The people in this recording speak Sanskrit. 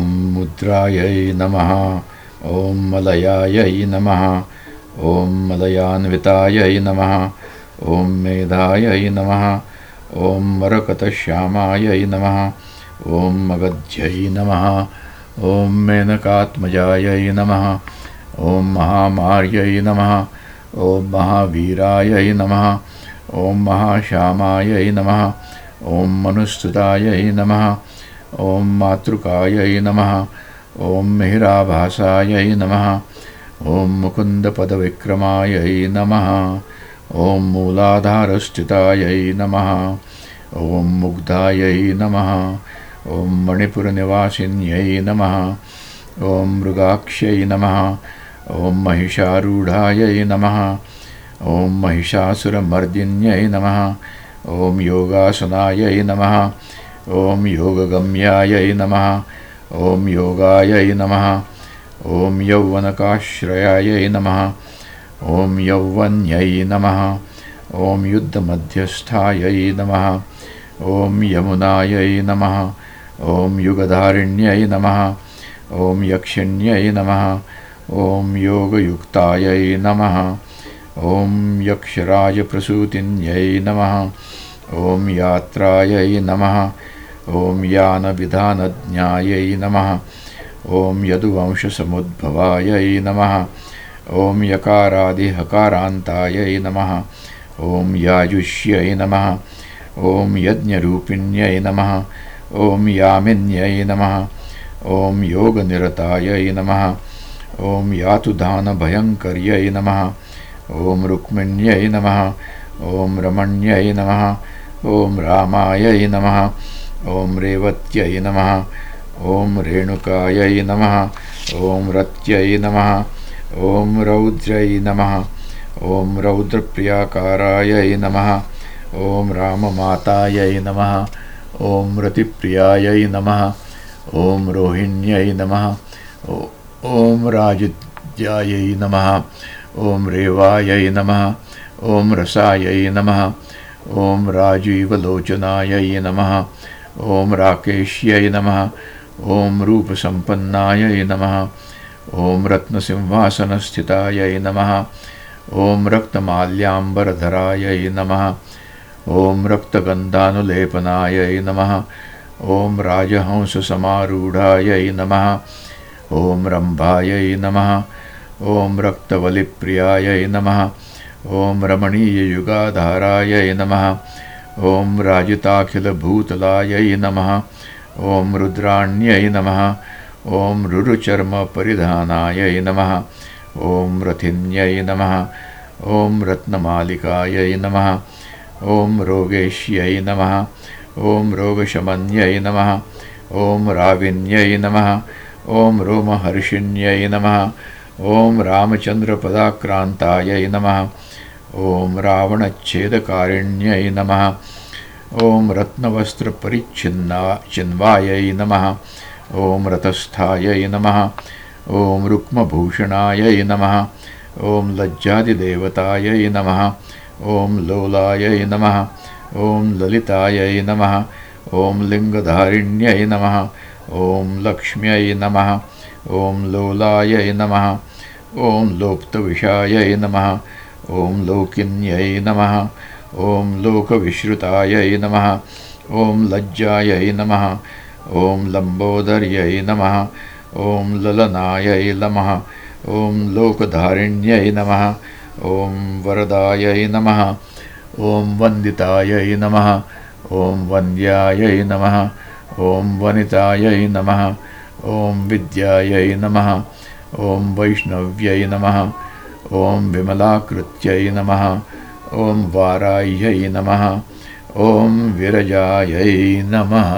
ॐ मुद्रायै नमः ॐ मलयायै नमः ॐ मलयान्वितायै नमः ॐ मेधायै नमः ॐ मरकतश्यामायै नमः ॐ मगध्यै नमः ॐ मेनकात्मजायै नमः ॐ महामार्यै नमः ॐ महावीरायै नमः ॐ महाश्यामायै नमः ॐ मनुस्तुतायै नमः ॐ मातृकायै नमः। ॐ मिहिराभासायै नमः। ॐ मुकुन्दपदविक्रमायै नमः। ॐ मूलाधारस्थितायै नमः। ॐ मुग्धायै नमः। ॐ मणिपुरनिवासिन्यै नमः। ॐ मृगाक्ष्यै नमः। ॐ महिषारूढायै नमः। ॐ महिषासुरमर्दिन्यै नमः। ॐ योगासनायै नमः ॐ योगगम्यायै नमः। ॐ योगायै नमः। ॐ यौवनकाश्रयायै नमः। ॐ यौवन्यै नमः। ॐ युद्धमध्यस्थायै नमः। ॐ यमुनायै नमः। ॐ युगधारिण्यै नमः। ॐ यक्षिण्यै नमः। ॐ योगयुक्तायै नमः। ॐ यक्षराजप्रसूतिन्यै नमः ॐ यात्रायै नमः ॐ यानविधानज्ञायै नमः ॐ यदुवंशसमुद्भवायै नमः ॐ यकारादिहकारान्तायै नमः ॐ याजुष्यै नमः ॐ यज्ञरूपिण्यै नमः ॐ यामिन्यै नमः ॐ योगनिरतायै नमः ॐ यातुधानभयङ्कर्यै नमः ॐ रुक्मिण्यै नमः ॐ रमण्यै नमः ॐ रामायै नमः ॐ रेवत्यै नमः ॐ रेणुकायै नमः ॐ रत्यै नमः ॐ रौद्रै नमः ॐ रौद्रप्रियाकारायै नमः ॐ राममातायै नमः ॐ रतिप्रियायै नमः ॐ रोहिण्यै नमः ॐ राजित्यायै नमः ॐ रेवायै नमः ॐ रसायै नमः ॐ राजीवलोचनायै नमः ॐ राकेश्यै नमः ॐ रूपसम्पन्नायै नमः ॐ रत्नसिंहासनस्थितायै नमः ॐ रक्तमाल्याम्बरधरायै नमः ॐ रक्तगन्धानुलेपनायै नमः ॐ राजहंससमारूढायै नमः ॐ रम्भायै नमः ॐ रक्तवलिप्रियायै नमः ॐ रमणीययुगाधारायै नमः। ॐ राजिताखिलभूतलायै नमः। ॐ रुद्राण्यै नमः। ॐ रुरुचर्मपरिधानायै नमः। ॐ रथिन्यै नमः। ॐ रत्नमालिकायै नमः। ॐ रोगेश्यै नमः। ॐ रोगशमन्यै नमः। ॐ राविन्यै नमः। ॐ रोमहर्षिण्यै नमः ॐ रामचन्द्रपदाक्रान्तायै नमः ॐ रावणच्छेदकारिण्यै नमः ॐ रत्नवस्त्रपरिच्छिन्ना चिन्वायै नमः ॐ रतस्थायै नमः ॐ रुक्मभूषणायै नमः ॐ लज्जादिदेवतायै नमः ॐ लोलायै नमः ॐ ललितायै नमः ॐ लिङ्गधारिण्यै नमः ॐ लक्ष्म्यै नमः ॐ लोलायै नमः ॐ लोप्तविषायै नमः ॐ लोकिन्यै नमः ॐ लोकविश्रुतायै नमः ॐ लज्जायै नमः ॐ लम्बोदर्यै नमः ॐ ललनायै नमः ॐ लोकधारिण्यै नमः ॐ वरदायै नमः ॐ वन्दितायै नमः ॐ वन्द्यायै नमः ॐ वनितायै नमः ॐ विद्यायै नमः ॐ वैष्णव्यै नमः। ॐ विमलाकृत्यै नमः। ॐ वाराह्यै नमः। ॐ विरजायै नमः